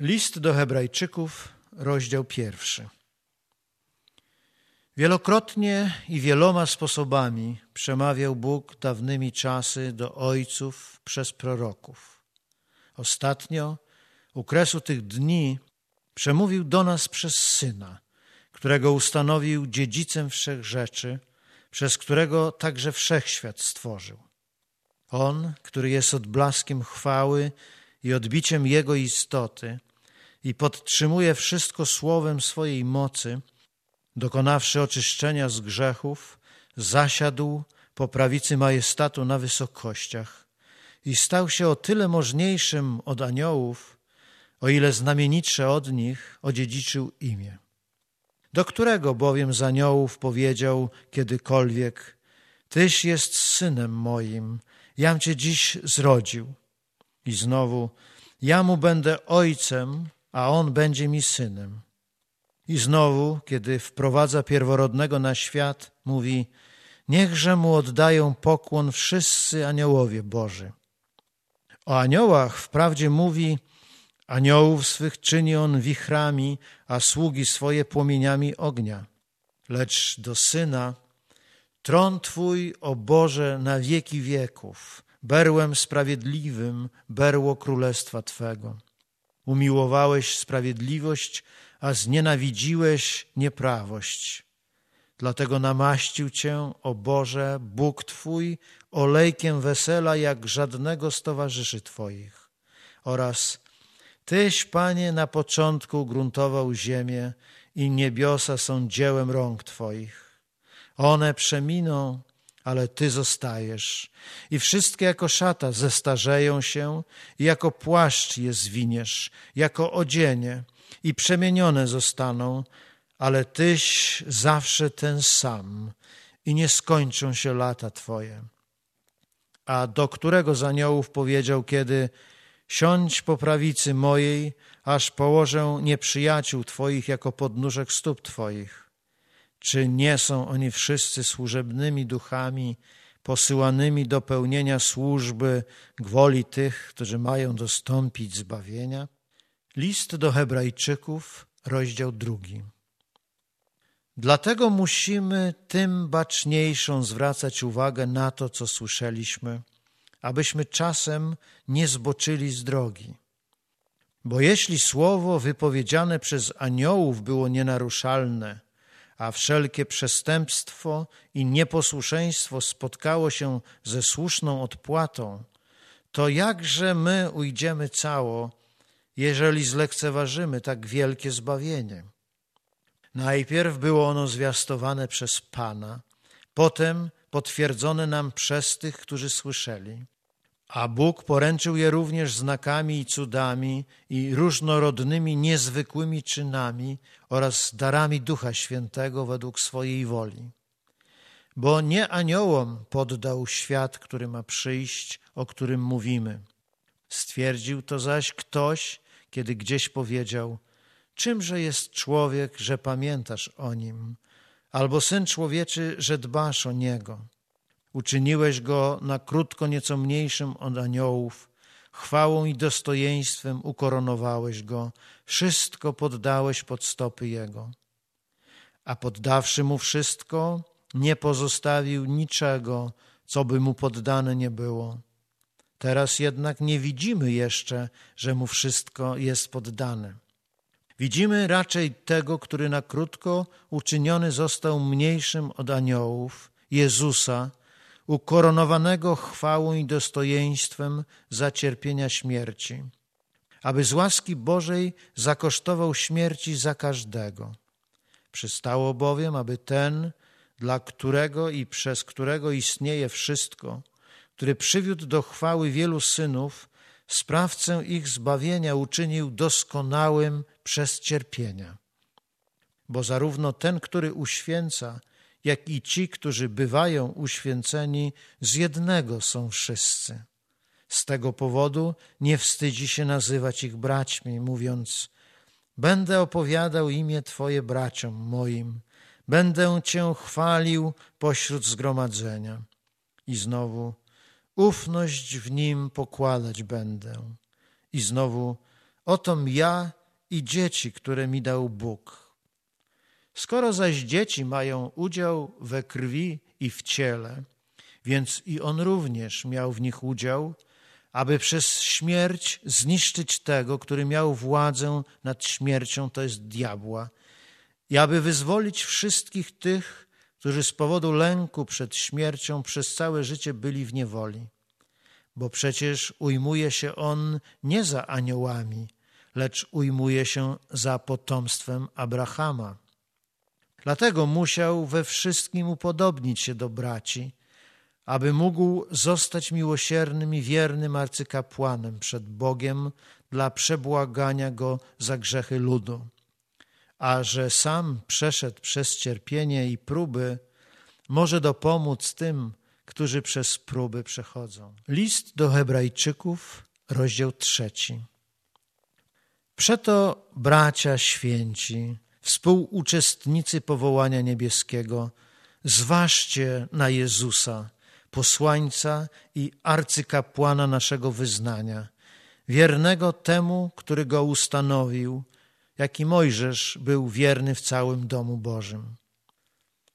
List do Hebrajczyków, rozdział pierwszy. Wielokrotnie i wieloma sposobami przemawiał Bóg dawnymi czasy do ojców przez proroków. Ostatnio, u kresu tych dni, przemówił do nas przez Syna, którego ustanowił dziedzicem wszech rzeczy, przez którego także wszechświat stworzył. On, który jest odblaskiem chwały i odbiciem Jego istoty i podtrzymuje wszystko słowem swojej mocy, dokonawszy oczyszczenia z grzechów, zasiadł po prawicy majestatu na wysokościach i stał się o tyle możniejszym od aniołów, o ile znamienitsze od nich odziedziczył imię. Do którego bowiem z aniołów powiedział kiedykolwiek, Tyś jest synem moim, jam cię dziś zrodził. I znowu, ja mu będę ojcem, a on będzie mi synem. I znowu, kiedy wprowadza pierworodnego na świat, mówi: Niechże mu oddają pokłon wszyscy aniołowie Boży. O aniołach wprawdzie mówi: Aniołów swych czyni on wichrami, a sługi swoje płomieniami ognia. Lecz do syna tron twój, o Boże, na wieki wieków, berłem sprawiedliwym, berło królestwa twego. Umiłowałeś sprawiedliwość, a znienawidziłeś nieprawość. Dlatego namaścił Cię, o Boże, Bóg Twój, olejkiem wesela jak żadnego z towarzyszy Twoich. Oraz Tyś, Panie, na początku gruntował ziemię i niebiosa są dziełem rąk Twoich. One przeminą, ale Ty zostajesz i wszystkie jako szata zestarzeją się i jako płaszcz je zwiniesz, jako odzienie i przemienione zostaną, ale Tyś zawsze ten sam i nie skończą się lata Twoje. A do którego z aniołów powiedział kiedy siądź po prawicy mojej, aż położę nieprzyjaciół Twoich jako podnóżek stóp Twoich. Czy nie są oni wszyscy służebnymi duchami, posyłanymi do pełnienia służby gwoli tych, którzy mają dostąpić zbawienia? List do Hebrajczyków, rozdział drugi. Dlatego musimy tym baczniejszą zwracać uwagę na to, co słyszeliśmy, abyśmy czasem nie zboczyli z drogi. Bo jeśli słowo wypowiedziane przez aniołów było nienaruszalne, a wszelkie przestępstwo i nieposłuszeństwo spotkało się ze słuszną odpłatą, to jakże my ujdziemy cało, jeżeli zlekceważymy tak wielkie zbawienie. Najpierw było ono zwiastowane przez Pana, potem potwierdzone nam przez tych, którzy słyszeli. A Bóg poręczył je również znakami i cudami i różnorodnymi, niezwykłymi czynami oraz darami Ducha Świętego według swojej woli. Bo nie aniołom poddał świat, który ma przyjść, o którym mówimy. Stwierdził to zaś ktoś, kiedy gdzieś powiedział: Czymże jest człowiek, że pamiętasz o nim, albo syn człowieczy, że dbasz o niego? Uczyniłeś go na krótko nieco mniejszym od aniołów, chwałą i dostojeństwem ukoronowałeś go, wszystko poddałeś pod stopy jego. A poddawszy mu wszystko, nie pozostawił niczego, co by mu poddane nie było. Teraz jednak nie widzimy jeszcze, że mu wszystko jest poddane. Widzimy raczej tego, który na krótko uczyniony został mniejszym od aniołów, Jezusa, ukoronowanego chwałą i dostojeństwem za cierpienia śmierci, aby z łaski Bożej zakosztował śmierci za każdego. Przystało bowiem, aby ten, dla którego i przez którego istnieje wszystko, który przywiódł do chwały wielu synów, sprawcę ich zbawienia uczynił doskonałym przez cierpienia. Bo zarówno ten, który uświęca, jak i ci, którzy bywają uświęceni, z jednego są wszyscy. Z tego powodu nie wstydzi się nazywać ich braćmi, mówiąc: Będę opowiadał imię Twoje braciom moim, będę Cię chwalił pośród zgromadzenia. I znowu ufność w nim pokładać będę. I znowu Otom ja i dzieci, które mi dał Bóg. Skoro zaś dzieci mają udział we krwi i w ciele, więc i on również miał w nich udział, aby przez śmierć zniszczyć tego, który miał władzę nad śmiercią, to jest diabła, i aby wyzwolić wszystkich tych, którzy z powodu lęku przed śmiercią przez całe życie byli w niewoli. Bo przecież ujmuje się on nie za aniołami, lecz ujmuje się za potomstwem Abrahama. Dlatego musiał we wszystkim upodobnić się do braci, aby mógł zostać miłosiernym i wiernym arcykapłanem przed Bogiem dla przebłagania go za grzechy ludu. A że sam przeszedł przez cierpienie i próby, może dopomóc tym, którzy przez próby przechodzą. List do Hebrajczyków, rozdział trzeci. Przeto, bracia święci, współuczestnicy powołania niebieskiego, zważcie na Jezusa, posłańca i arcykapłana naszego wyznania, wiernego temu, który go ustanowił, jak i Mojżesz był wierny w całym domu Bożym.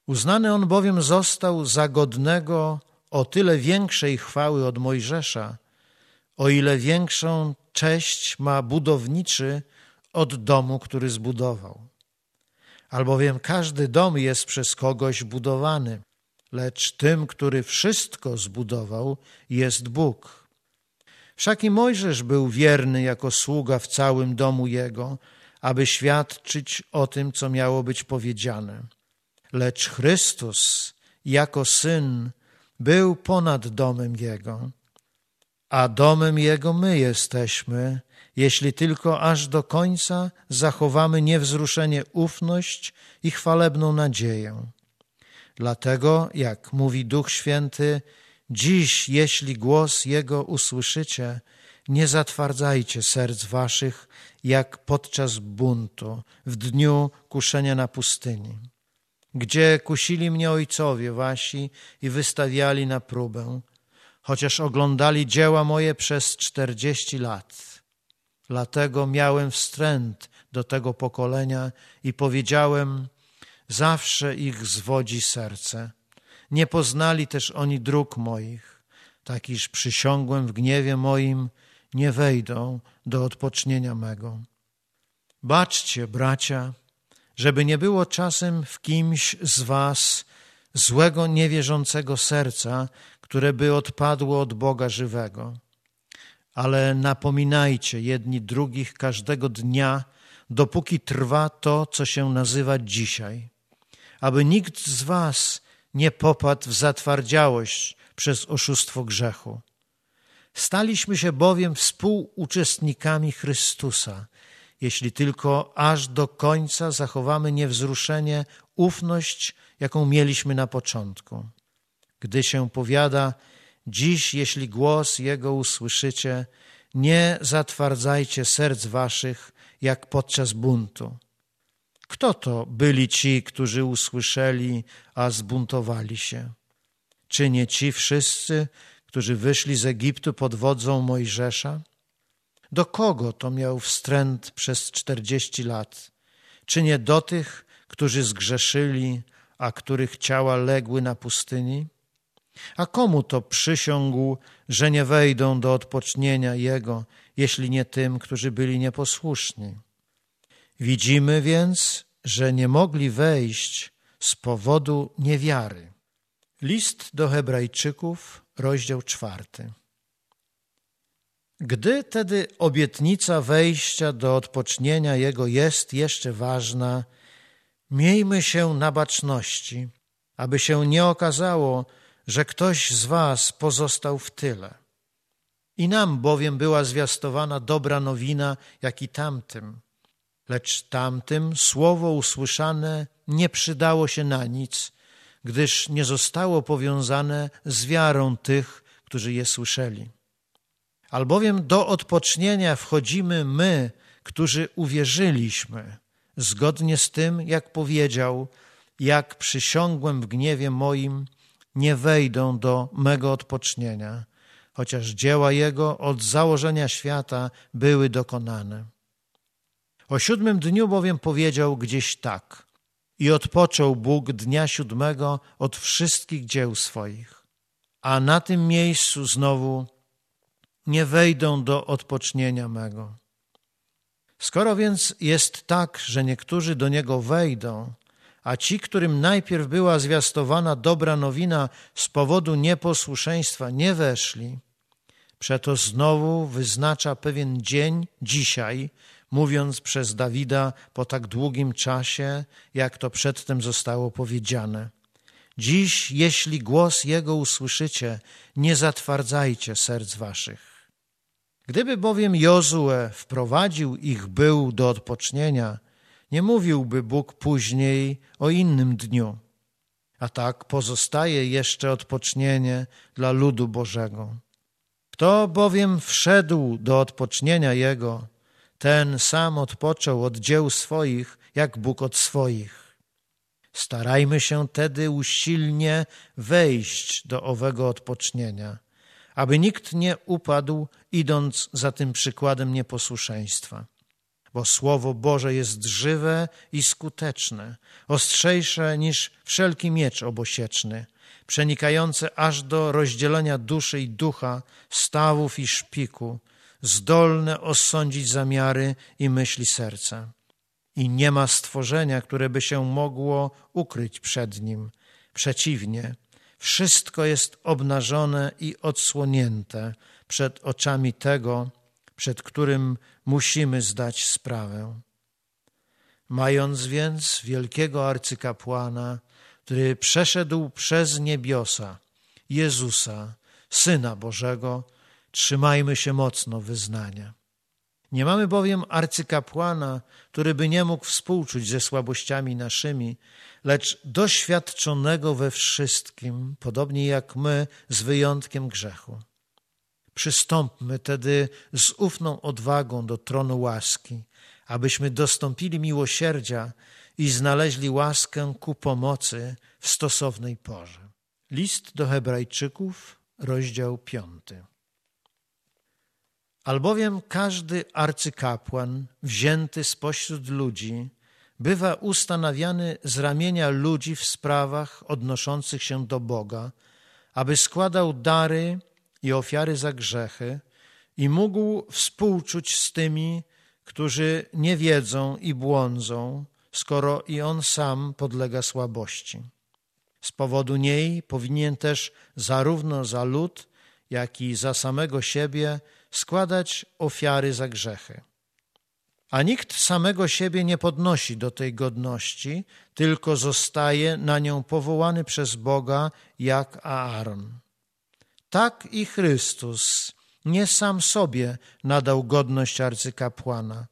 Uznany on bowiem został za godnego o tyle większej chwały od Mojżesza, o ile większą cześć ma budowniczy od domu, który zbudował. Albowiem każdy dom jest przez kogoś budowany, lecz tym, który wszystko zbudował, jest Bóg. Wszak i Mojżesz był wierny jako sługa w całym domu jego, aby świadczyć o tym, co miało być powiedziane. Lecz Chrystus jako syn był ponad domem jego, a domem jego my jesteśmy, jeśli tylko aż do końca zachowamy niewzruszenie ufność i chwalebną nadzieję. Dlatego, jak mówi Duch Święty, dziś, jeśli głos Jego usłyszycie, nie zatwardzajcie serc waszych, jak podczas buntu, w dniu kuszenia na pustyni, gdzie kusili mnie ojcowie wasi i wystawiali na próbę, chociaż oglądali dzieła moje przez czterdzieści lat. Dlatego miałem wstręt do tego pokolenia i powiedziałem, zawsze ich zwodzi serce. Nie poznali też oni dróg moich, tak iż przysiągłem w gniewie moim, nie wejdą do odpocznienia mego. Baczcie, bracia, żeby nie było czasem w kimś z was złego, niewierzącego serca, które by odpadło od Boga żywego. Ale napominajcie jedni drugich każdego dnia, dopóki trwa to, co się nazywa dzisiaj, aby nikt z was nie popadł w zatwardziałość przez oszustwo grzechu. Staliśmy się bowiem współuczestnikami Chrystusa, jeśli tylko aż do końca zachowamy niewzruszenie, ufność, jaką mieliśmy na początku. Gdy się powiada, dziś, jeśli głos Jego usłyszycie, nie zatwardzajcie serc waszych, jak podczas buntu. Kto to byli ci, którzy usłyszeli, a zbuntowali się? Czy nie ci wszyscy, którzy wyszli z Egiptu pod wodzą Mojżesza? Do kogo to miał wstręt przez czterdzieści lat? Czy nie do tych, którzy zgrzeszyli, a których ciała legły na pustyni? A komu to przysiągł, że nie wejdą do odpocznienia Jego, jeśli nie tym, którzy byli nieposłuszni? Widzimy więc, że nie mogli wejść z powodu niewiary. List do Hebrajczyków, rozdział czwarty. Gdy tedy obietnica wejścia do odpocznienia Jego jest jeszcze ważna, miejmy się na baczności, aby się nie okazało, że ktoś z Was pozostał w tyle. I nam bowiem była zwiastowana dobra nowina, jak i tamtym. Lecz tamtym słowo usłyszane nie przydało się na nic, gdyż nie zostało powiązane z wiarą tych, którzy je słyszeli. Albowiem do odpocznienia wchodzimy my, którzy uwierzyliśmy, zgodnie z tym, jak powiedział, jak przysiągłem w gniewie moim, nie wejdą do mego odpocznienia, chociaż dzieła Jego od założenia świata były dokonane. O siódmym dniu bowiem powiedział gdzieś tak. I odpoczął Bóg dnia siódmego od wszystkich dzieł swoich. A na tym miejscu znowu nie wejdą do odpocznienia mego. Skoro więc jest tak, że niektórzy do niego wejdą, a ci, którym najpierw była zwiastowana dobra nowina z powodu nieposłuszeństwa, nie weszli, przeto znowu wyznacza pewien dzień dzisiaj, mówiąc przez Dawida po tak długim czasie, jak to przedtem zostało powiedziane. Dziś, jeśli głos Jego usłyszycie, nie zatwardzajcie serc waszych. Gdyby bowiem Jozue wprowadził ich był do odpocznienia, nie mówiłby Bóg później o innym dniu. A tak pozostaje jeszcze odpocznienie dla ludu Bożego. Kto bowiem wszedł do odpocznienia Jego, ten sam odpoczął od dzieł swoich, jak Bóg od swoich. Starajmy się tedy usilnie wejść do owego odpocznienia, aby nikt nie upadł, idąc za tym przykładem nieposłuszeństwa. Bo Słowo Boże jest żywe i skuteczne, ostrzejsze niż wszelki miecz obosieczny, przenikające aż do rozdzielenia duszy i ducha, stawów i szpiku, zdolne osądzić zamiary i myśli serca. I nie ma stworzenia, które by się mogło ukryć przed nim. Przeciwnie, wszystko jest obnażone i odsłonięte przed oczami tego, przed którym musimy zdać sprawę. Mając więc wielkiego arcykapłana, który przeszedł przez niebiosa, Jezusa, Syna Bożego, trzymajmy się mocno wyznania. Nie mamy bowiem arcykapłana, który by nie mógł współczuć ze słabościami naszymi, lecz doświadczonego we wszystkim, podobnie jak my, z wyjątkiem grzechu. Przystąpmy tedy z ufną odwagą do tronu łaski, abyśmy dostąpili miłosierdzia i znaleźli łaskę ku pomocy w stosownej porze. List do Hebrajczyków, rozdział piąty. Albowiem każdy arcykapłan wzięty spośród ludzi bywa ustanawiany z ramienia ludzi w sprawach odnoszących się do Boga, aby składał dary i ofiary za grzechy i mógł współczuć z tymi, którzy nie wiedzą i błądzą, skoro i on sam podlega słabości. Z powodu niej powinien też zarówno za lud, jak i za samego siebie składać ofiary za grzechy. A nikt samego siebie nie podnosi do tej godności, tylko zostaje na nią powołany przez Boga jak Aaron. Tak i Chrystus nie sam sobie nadał godność arcykapłana,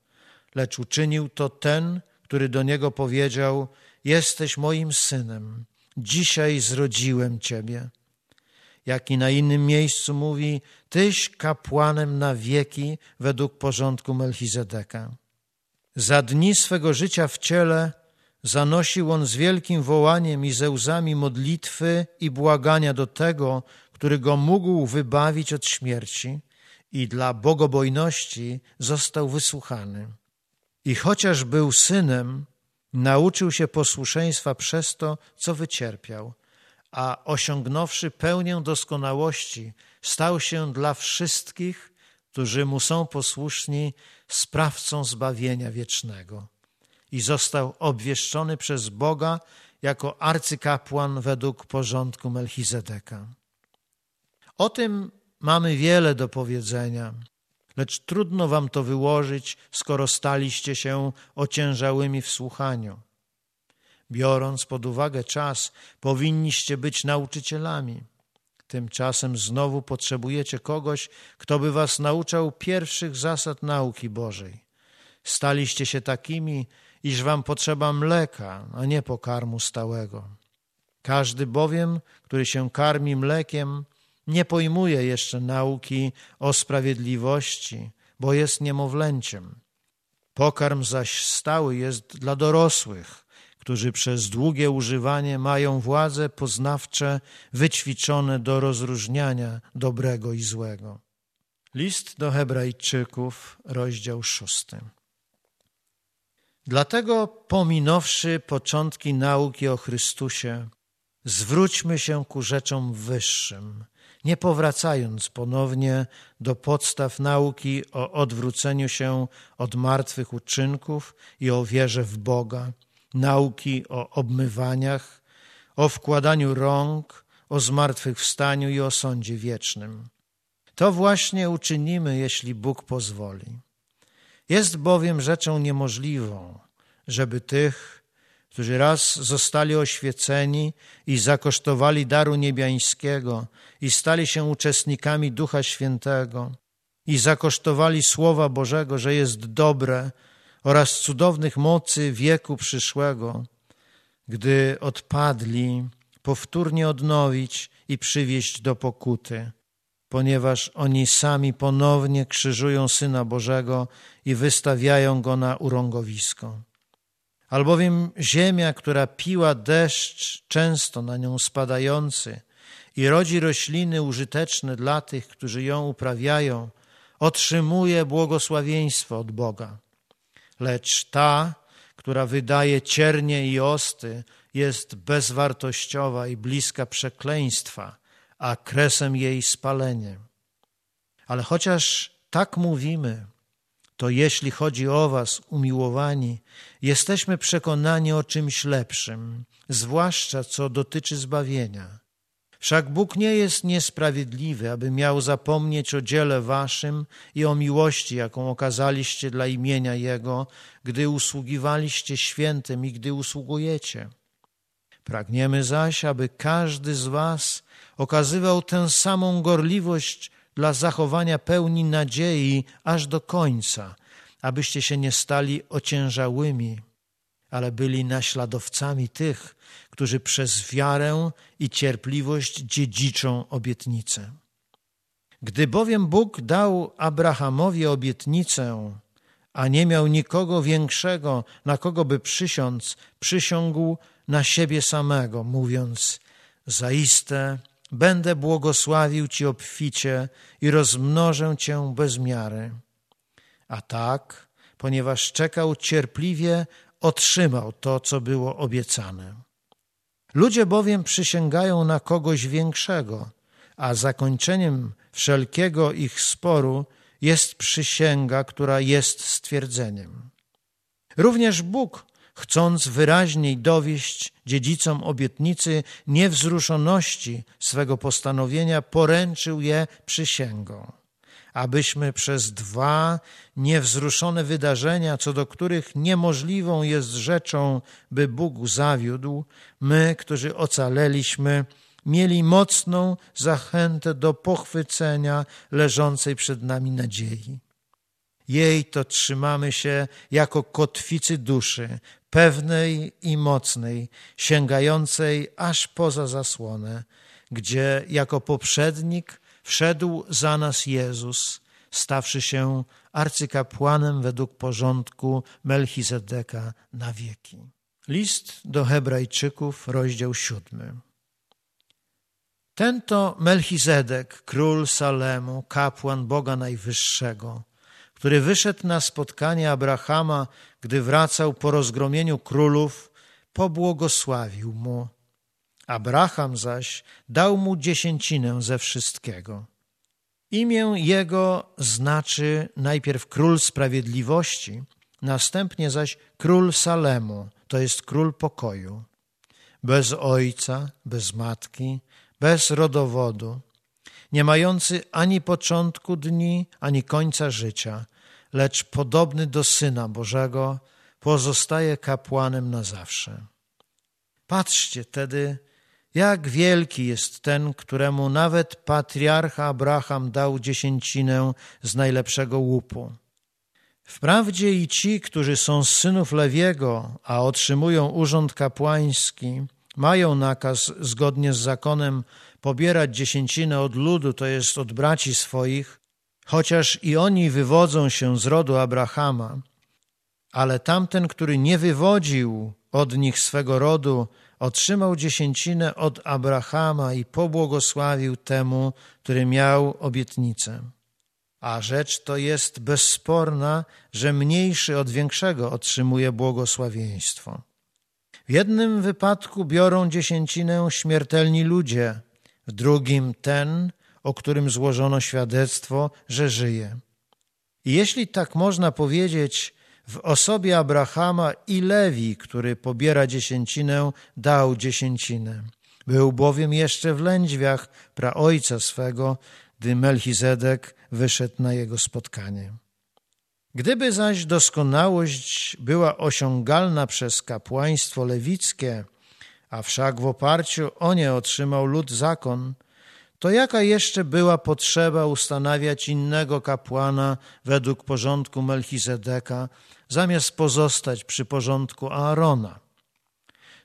lecz uczynił to ten, który do niego powiedział: Jesteś moim synem, dzisiaj zrodziłem ciebie jak i na innym miejscu mówi, Tyś kapłanem na wieki według porządku Melchizedeka. Za dni swego życia w ciele zanosił on z wielkim wołaniem i ze łzami modlitwy i błagania do tego, który go mógł wybawić od śmierci i dla bogobojności został wysłuchany. I chociaż był synem, nauczył się posłuszeństwa przez to, co wycierpiał – a osiągnąwszy pełnię doskonałości, stał się dla wszystkich, którzy mu są posłuszni, sprawcą zbawienia wiecznego. I został obwieszczony przez Boga jako arcykapłan według porządku Melchizedeka. O tym mamy wiele do powiedzenia, lecz trudno wam to wyłożyć, skoro staliście się ociężałymi w słuchaniu. Biorąc pod uwagę czas, powinniście być nauczycielami. Tymczasem znowu potrzebujecie kogoś, kto by was nauczał pierwszych zasad nauki Bożej. Staliście się takimi, iż wam potrzeba mleka, a nie pokarmu stałego. Każdy bowiem, który się karmi mlekiem, nie pojmuje jeszcze nauki o sprawiedliwości, bo jest niemowlęciem. Pokarm zaś stały jest dla dorosłych, którzy przez długie używanie mają władze poznawcze wyćwiczone do rozróżniania dobrego i złego. List do Hebrajczyków, rozdział szósty. Dlatego, pominąwszy początki nauki o Chrystusie, zwróćmy się ku rzeczom wyższym, nie powracając ponownie do podstaw nauki o odwróceniu się od martwych uczynków i o wierze w Boga, nauki o obmywaniach, o wkładaniu rąk, o zmartwychwstaniu i o sądzie wiecznym. To właśnie uczynimy, jeśli Bóg pozwoli. Jest bowiem rzeczą niemożliwą, żeby tych, którzy raz zostali oświeceni i zakosztowali daru niebiańskiego i stali się uczestnikami Ducha Świętego i zakosztowali Słowa Bożego, że jest dobre oraz cudownych mocy wieku przyszłego, gdy odpadli, powtórnie odnowić i przywieść do pokuty, ponieważ oni sami ponownie krzyżują Syna Bożego i wystawiają Go na urągowisko. Albowiem ziemia, która piła deszcz często na nią spadający i rodzi rośliny użyteczne dla tych, którzy ją uprawiają, otrzymuje błogosławieństwo od Boga. Lecz ta, która wydaje ciernie i osty, jest bezwartościowa i bliska przekleństwa, a kresem jej spalenie. Ale chociaż tak mówimy, to jeśli chodzi o Was, umiłowani, jesteśmy przekonani o czymś lepszym, zwłaszcza co dotyczy zbawienia. Wszak Bóg nie jest niesprawiedliwy, aby miał zapomnieć o dziele Waszym i o miłości, jaką okazaliście dla imienia Jego, gdy usługiwaliście świętym i gdy usługujecie. Pragniemy zaś, aby każdy z Was okazywał tę samą gorliwość dla zachowania pełni nadziei aż do końca, abyście się nie stali ociężałymi, ale byli naśladowcami tych, którzy przez wiarę i cierpliwość dziedziczą obietnicę. Gdy bowiem Bóg dał Abrahamowi obietnicę, a nie miał nikogo większego, na kogo by przysiąc, przysiągł na siebie samego, mówiąc: Zaiste będę błogosławił Ci obficie i rozmnożę Cię bez miary. A tak, ponieważ czekał cierpliwie, otrzymał to, co było obiecane. Ludzie bowiem przysięgają na kogoś większego, a zakończeniem wszelkiego ich sporu jest przysięga, która jest stwierdzeniem. Również Bóg chcąc wyraźniej dowieść dziedzicom obietnicy niewzruszoności swego postanowienia, poręczył je przysięgą, abyśmy przez dwa niewzruszone wydarzenia, co do których niemożliwą jest rzeczą, by Bóg zawiódł, my, którzy ocaleliśmy, mieli mocną zachętę do pochwycenia leżącej przed nami nadziei. Jej to trzymamy się jako kotwicy duszy, pewnej i mocnej, sięgającej aż poza zasłonę, gdzie jako poprzednik wszedł za nas Jezus, stawszy się arcykapłanem według porządku Melchizedeka na wieki. List do Hebrajczyków, rozdział siódmy. Ten to Melchizedek, król Salemu, kapłan Boga Najwyższego, który wyszedł na spotkanie Abrahama, gdy wracał po rozgromieniu królów, pobłogosławił mu. Abraham zaś dał mu dziesięcinę ze wszystkiego. Imię jego znaczy najpierw król sprawiedliwości, następnie zaś król Salemu, to jest król pokoju. Bez ojca, bez matki, bez rodowodu, nie mający ani początku dni, ani końca życia, lecz podobny do Syna Bożego, pozostaje kapłanem na zawsze. Patrzcie tedy, jak wielki jest ten, któremu nawet patriarcha Abraham dał dziesięcinę z najlepszego łupu. Wprawdzie i ci, którzy są z synów Lewiego, a otrzymują urząd kapłański, mają nakaz zgodnie z zakonem pobierać dziesięcinę od ludu, to jest od braci swoich, chociaż i oni wywodzą się z rodu Abrahama, ale tamten, który nie wywodził od nich swego rodu, otrzymał dziesięcinę od Abrahama i pobłogosławił temu, który miał obietnicę. a rzecz to jest bezsporna, że mniejszy od większego otrzymuje błogosławieństwo. W jednym wypadku biorą dziesięcinę śmiertelni ludzie, w drugim ten, o którym złożono świadectwo, że żyje. I jeśli tak można powiedzieć, w osobie Abrahama i Lewi, który pobiera dziesięcinę, dał dziesięcinę. Był bowiem jeszcze w lędźwiach praojca swego, gdy Melchizedek wyszedł na jego spotkanie. Gdyby zaś doskonałość była osiągalna przez kapłaństwo lewickie, a wszak w oparciu o nie otrzymał lud zakon, to jaka jeszcze była potrzeba ustanawiać innego kapłana według porządku Melchizedeka, zamiast pozostać przy porządku Aarona?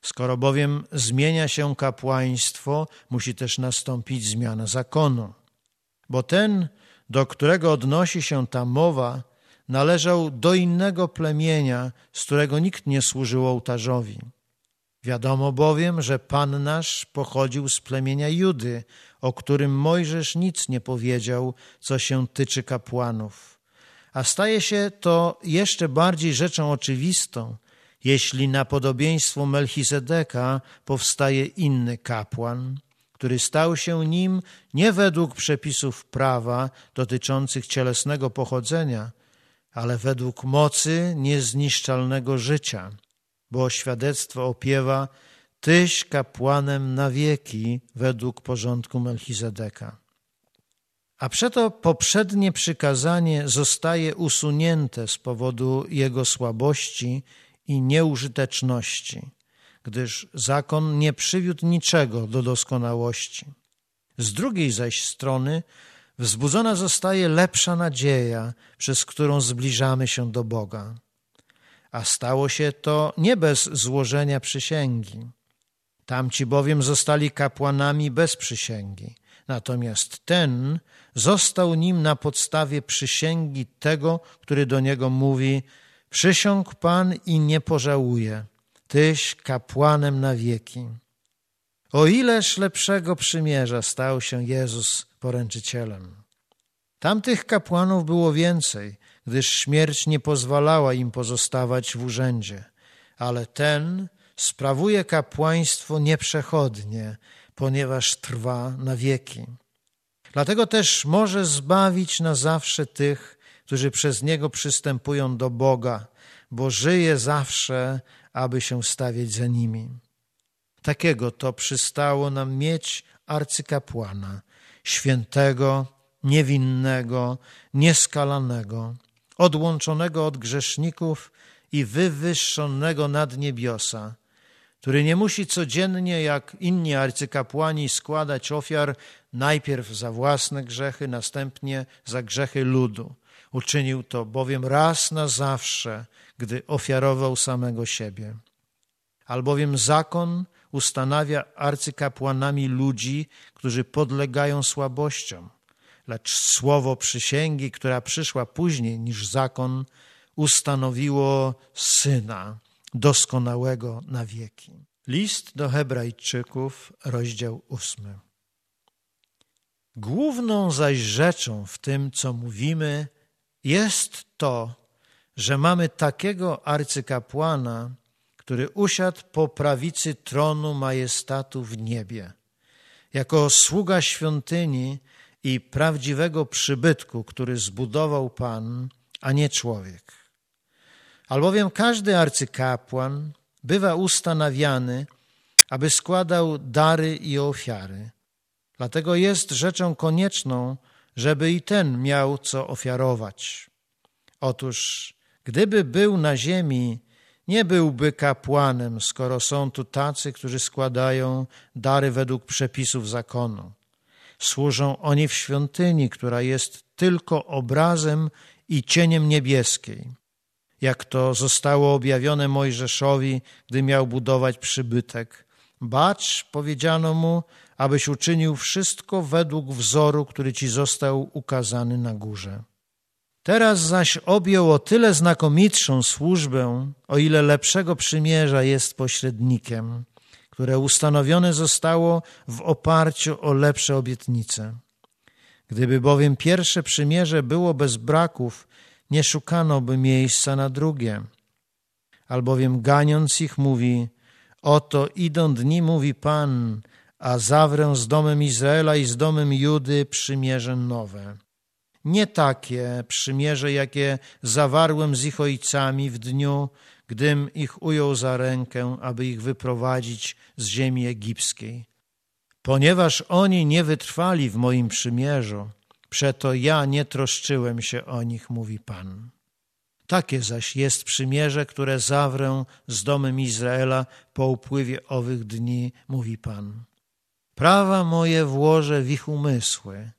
Skoro bowiem zmienia się kapłaństwo, musi też nastąpić zmiana zakonu. Bo ten, do którego odnosi się ta mowa, należał do innego plemienia, z którego nikt nie służył ołtarzowi. Wiadomo bowiem, że Pan nasz pochodził z plemienia Judy, o którym Mojżesz nic nie powiedział, co się tyczy kapłanów. A staje się to jeszcze bardziej rzeczą oczywistą, jeśli na podobieństwo Melchizedeka powstaje inny kapłan, który stał się nim nie według przepisów prawa dotyczących cielesnego pochodzenia, ale według mocy niezniszczalnego życia, bo świadectwo opiewa Tyś kapłanem na wieki według porządku Melchizedeka. A przeto poprzednie przykazanie zostaje usunięte z powodu jego słabości i nieużyteczności, gdyż zakon nie przywiódł niczego do doskonałości. Z drugiej zaś strony wzbudzona zostaje lepsza nadzieja, przez którą zbliżamy się do Boga. A stało się to nie bez złożenia przysięgi. Tamci bowiem zostali kapłanami bez przysięgi, natomiast ten został nim na podstawie przysięgi tego, który do niego mówi: Przysiąg Pan i nie pożałuje, tyś kapłanem na wieki. O ileż lepszego przymierza stał się Jezus poręczycielem. Tamtych kapłanów było więcej, gdyż śmierć nie pozwalała im pozostawać w urzędzie, ale ten sprawuje kapłaństwo nieprzechodnie, ponieważ trwa na wieki. Dlatego też może zbawić na zawsze tych, którzy przez Niego przystępują do Boga, bo żyje zawsze, aby się stawiać za nimi. Takiego to przystało nam mieć arcykapłana, świętego, niewinnego, nieskalanego, odłączonego od grzeszników i wywyższonego nad niebiosa, który nie musi codziennie, jak inni arcykapłani, składać ofiar najpierw za własne grzechy, następnie za grzechy ludu. Uczynił to bowiem raz na zawsze, gdy ofiarował samego siebie. Albowiem zakon ustanawia arcykapłanami ludzi, którzy podlegają słabościom, lecz słowo przysięgi, która przyszła później niż zakon, ustanowiło syna doskonałego na wieki. List do Hebrajczyków, rozdział ósmy. Główną zaś rzeczą w tym, co mówimy, jest to, że mamy takiego arcykapłana, który usiadł po prawicy tronu majestatu w niebie, jako sługa świątyni i prawdziwego przybytku, który zbudował Pan, a nie człowiek. Albowiem każdy arcykapłan bywa ustanawiany, aby składał dary i ofiary. Dlatego jest rzeczą konieczną, żeby i ten miał co ofiarować. Otóż, gdyby był na ziemi, nie byłby kapłanem, skoro są tu tacy, którzy składają dary według przepisów zakonu. Służą oni w świątyni, która jest tylko obrazem i cieniem niebieskiej jak to zostało objawione Mojżeszowi, gdy miał budować przybytek. Bacz, powiedziano mu, abyś uczynił wszystko według wzoru, który ci został ukazany na górze. Teraz zaś objął o tyle znakomitszą służbę, o ile lepszego przymierza jest pośrednikiem, które ustanowione zostało w oparciu o lepsze obietnice. Gdyby bowiem pierwsze przymierze było bez braków, nie szukano by miejsca na drugie. Albowiem ganiąc ich mówi, oto idą dni, mówi Pan, a zawrę z domem Izraela i z domem Judy przymierze nowe. Nie takie przymierze, jakie zawarłem z ich ojcami w dniu, gdym ich ujął za rękę, aby ich wyprowadzić z ziemi egipskiej. Ponieważ oni nie wytrwali w moim przymierzu, przeto ja nie troszczyłem się o nich, mówi Pan. Takie zaś jest przymierze, które zawrę z domem Izraela po upływie owych dni, mówi Pan. Prawa moje włożę w ich umysły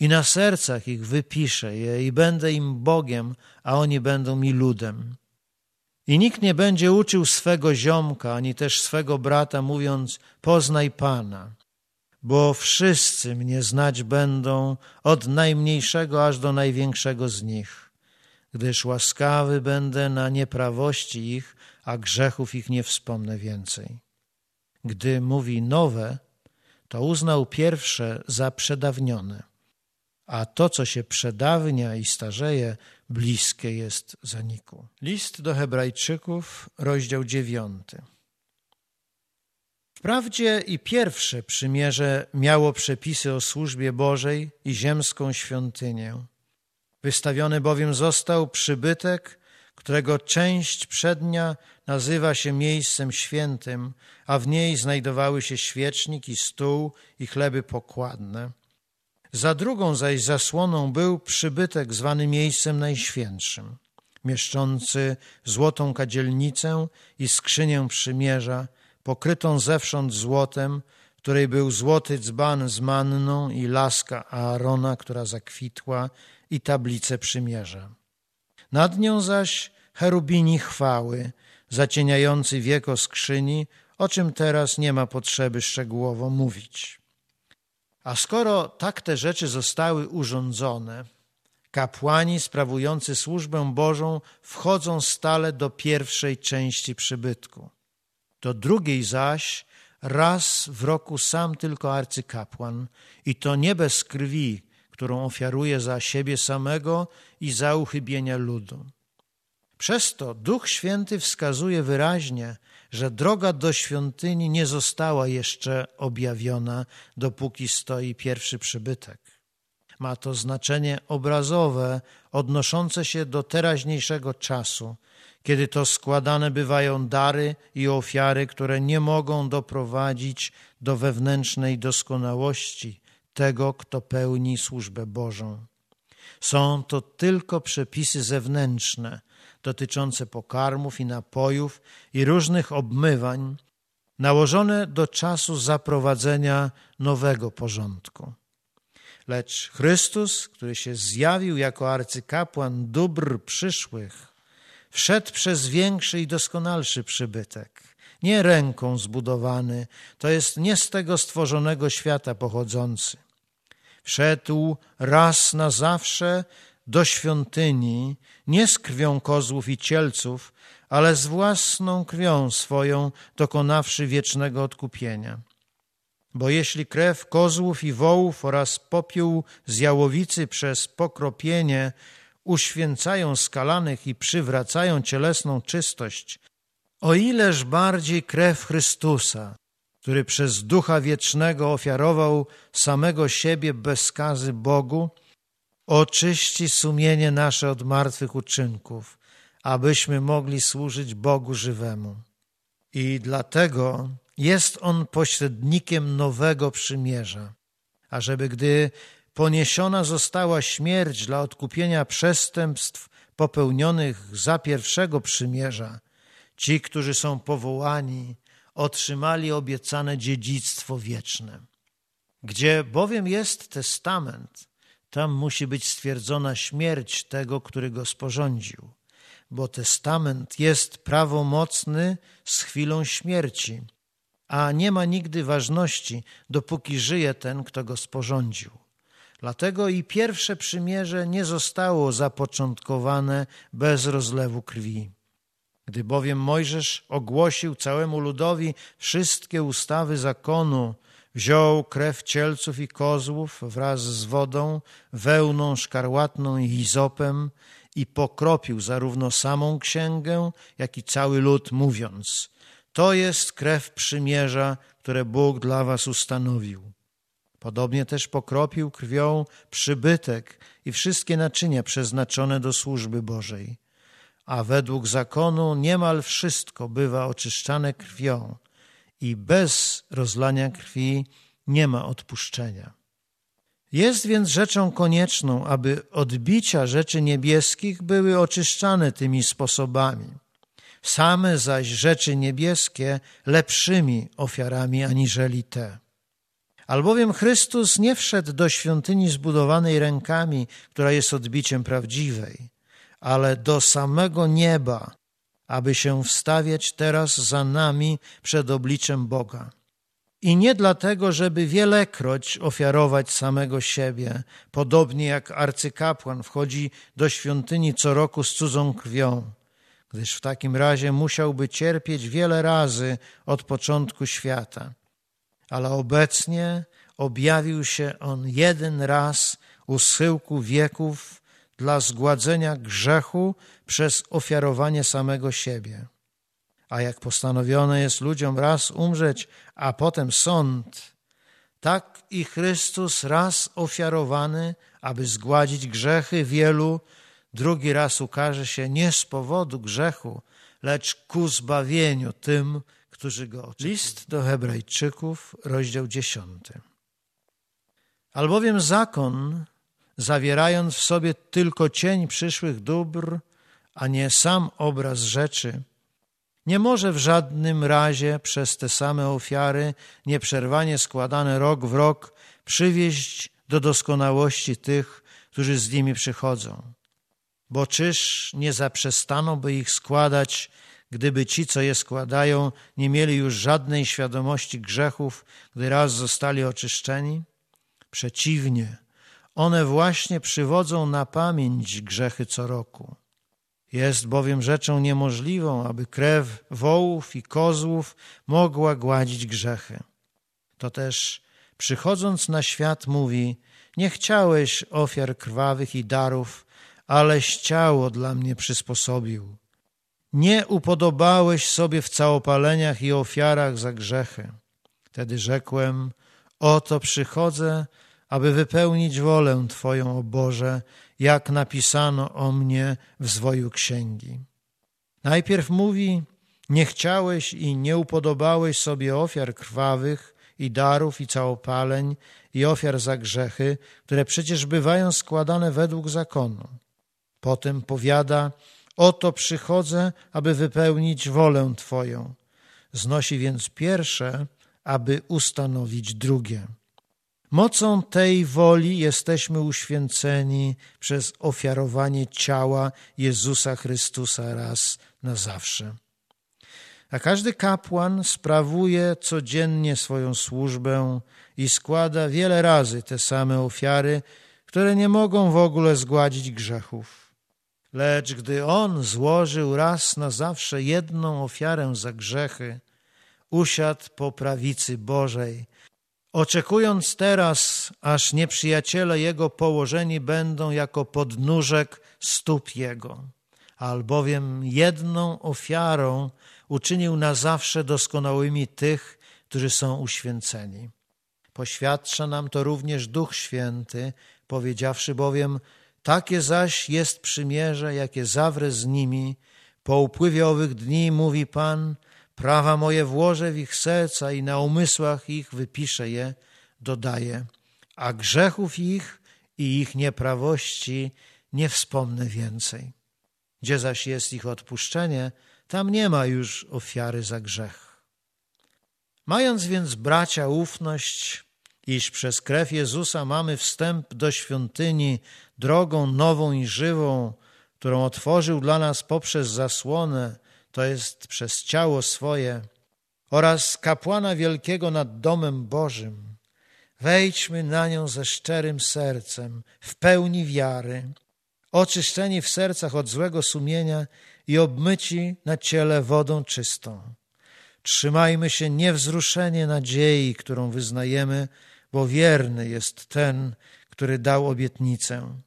i na sercach ich wypiszę je i będę im Bogiem, a oni będą mi ludem. I nikt nie będzie uczył swego ziomka, ani też swego brata, mówiąc: Poznaj Pana, bo wszyscy mnie znać będą, od najmniejszego aż do największego z nich, gdyż łaskawy będę na nieprawości ich, a grzechów ich nie wspomnę więcej. Gdy mówi nowe, to uznał pierwsze za przedawnione, a to, co się przedawnia i starzeje, bliskie jest zaniku. List do Hebrajczyków, rozdział dziewiąty. Wprawdzie i pierwsze przymierze miało przepisy o służbie Bożej i ziemską świątynię. Wystawiony bowiem został przybytek, którego część przednia nazywa się miejscem świętym, a w niej znajdowały się świecznik i stół i chleby pokładne. Za drugą zaś zasłoną był przybytek zwany miejscem najświętszym, mieszczący złotą kadzielnicę i skrzynię przymierza, pokrytą zewsząd złotem, w której był złoty dzban z manną i laska Aarona, która zakwitła, i tablicę przymierza. Nad nią zaś cherubini chwały, zacieniający wieko skrzyni, o czym teraz nie ma potrzeby szczegółowo mówić. A skoro tak te rzeczy zostały urządzone, kapłani sprawujący służbę Bożą wchodzą stale do pierwszej części przybytku. Do drugiej zaś raz w roku sam tylko arcykapłan i to nie bez krwi, którą ofiaruje za siebie samego i za uchybienia ludu. Przez to Duch Święty wskazuje wyraźnie, że droga do świątyni nie została jeszcze objawiona, dopóki stoi pierwszy przybytek. Ma to znaczenie obrazowe, odnoszące się do teraźniejszego czasu, kiedy to składane bywają dary i ofiary, które nie mogą doprowadzić do wewnętrznej doskonałości tego, kto pełni służbę Bożą. Są to tylko przepisy zewnętrzne, dotyczące pokarmów i napojów i różnych obmywań, nałożone do czasu zaprowadzenia nowego porządku. Lecz Chrystus, który się zjawił jako arcykapłan dóbr przyszłych, wszedł przez większy i doskonalszy przybytek, nie ręką zbudowany, to jest nie z tego stworzonego świata pochodzący. Wszedł raz na zawsze do świątyni nie z krwią kozłów i cielców, ale z własną krwią swoją, dokonawszy wiecznego odkupienia. Bo jeśli krew kozłów i wołów oraz popiół z jałowicy przez pokropienie uświęcają skalanych i przywracają cielesną czystość, o ileż bardziej krew Chrystusa, który przez Ducha Wiecznego ofiarował samego siebie bez skazy Bogu, oczyści sumienie nasze od martwych uczynków, abyśmy mogli służyć Bogu żywemu. I dlatego jest On pośrednikiem nowego przymierza, ażeby gdy poniesiona została śmierć dla odkupienia przestępstw popełnionych za pierwszego przymierza, ci, którzy są powołani, otrzymali obiecane dziedzictwo wieczne. Gdzie bowiem jest testament, tam musi być stwierdzona śmierć tego, który go sporządził, bo testament jest prawomocny z chwilą śmierci, a nie ma nigdy ważności, dopóki żyje ten, kto go sporządził. Dlatego i pierwsze przymierze nie zostało zapoczątkowane bez rozlewu krwi. Gdy bowiem Mojżesz ogłosił całemu ludowi wszystkie ustawy zakonu, Wziął krew cielców i kozłów wraz z wodą, wełną szkarłatną i hizopem i pokropił zarówno samą księgę, jak i cały lud, mówiąc: To jest krew przymierza, które Bóg dla was ustanowił. Podobnie też pokropił krwią przybytek i wszystkie naczynia przeznaczone do służby Bożej. A według zakonu niemal wszystko bywa oczyszczane krwią i bez rozlania krwi nie ma odpuszczenia. Jest więc rzeczą konieczną, aby odbicia rzeczy niebieskich były oczyszczane tymi sposobami. Same zaś rzeczy niebieskie lepszymi ofiarami aniżeli te. Albowiem Chrystus nie wszedł do świątyni zbudowanej rękami, która jest odbiciem prawdziwej, ale do samego nieba, aby się wstawiać teraz za nami przed obliczem Boga. I nie dlatego, żeby wielekroć ofiarować samego siebie, podobnie jak arcykapłan wchodzi do świątyni co roku z cudzą krwią, gdyż w takim razie musiałby cierpieć wiele razy od początku świata. Ale obecnie objawił się on jeden raz u schyłku wieków dla zgładzenia grzechu przez ofiarowanie samego siebie. A jak postanowione jest ludziom raz umrzeć, a potem sąd, tak i Chrystus raz ofiarowany, aby zgładzić grzechy wielu, drugi raz ukaże się nie z powodu grzechu, lecz ku zbawieniu tym, którzy go oczekują. List do Hebrajczyków, rozdział dziesiąty. Albowiem zakon, zawierając w sobie tylko cień przyszłych dóbr, a nie sam obraz rzeczy, nie może w żadnym razie przez te same ofiary, nieprzerwanie składane rok w rok, przywieźć do doskonałości tych, którzy z nimi przychodzą. Bo czyż nie zaprzestaną by ich składać, gdyby ci, co je składają, nie mieli już żadnej świadomości grzechów, gdy raz zostali oczyszczeni? Przeciwnie, one właśnie przywodzą na pamięć grzechy co roku. Jest bowiem rzeczą niemożliwą, aby krew wołów i kozłów mogła gładzić grzechy. To też przychodząc na świat mówi: Nie chciałeś ofiar krwawych i darów, aleś ciało dla mnie przysposobił. Nie upodobałeś sobie w całopaleniach i ofiarach za grzechy. Wtedy rzekłem: Oto przychodzę, aby wypełnić wolę Twoją, o Boże, jak napisano o mnie w zwoju księgi. Najpierw mówi, nie chciałeś i nie upodobałeś sobie ofiar krwawych i darów i całopaleń i ofiar za grzechy, które przecież bywają składane według zakonu. Potem powiada, oto przychodzę, aby wypełnić wolę Twoją. Znosi więc pierwsze, aby ustanowić drugie. Mocą tej woli jesteśmy uświęceni przez ofiarowanie ciała Jezusa Chrystusa raz na zawsze. A każdy kapłan sprawuje codziennie swoją służbę i składa wiele razy te same ofiary, które nie mogą w ogóle zgładzić grzechów. Lecz gdy on złożył raz na zawsze jedną ofiarę za grzechy, usiadł po prawicy Bożej, oczekując teraz, aż nieprzyjaciele Jego położeni będą jako podnóżek stóp Jego, albowiem jedną ofiarą uczynił na zawsze doskonałymi tych, którzy są uświęceni. Poświadcza nam to również Duch Święty, powiedziawszy bowiem, takie zaś jest przymierze, jakie zawrę z nimi, po upływie owych dni, mówi Pan, Prawa moje włożę w ich serca i na umysłach ich wypiszę je, dodaję, a grzechów ich i ich nieprawości nie wspomnę więcej. Gdzie zaś jest ich odpuszczenie, tam nie ma już ofiary za grzech. Mając więc, bracia, ufność, iż przez krew Jezusa mamy wstęp do świątyni drogą nową i żywą, którą otworzył dla nas poprzez zasłonę, to jest przez ciało swoje, oraz kapłana wielkiego nad domem Bożym, wejdźmy na nią ze szczerym sercem, w pełni wiary, oczyszczeni w sercach od złego sumienia i obmyci na ciele wodą czystą. Trzymajmy się niewzruszenie nadziei, którą wyznajemy, bo wierny jest ten, który dał obietnicę.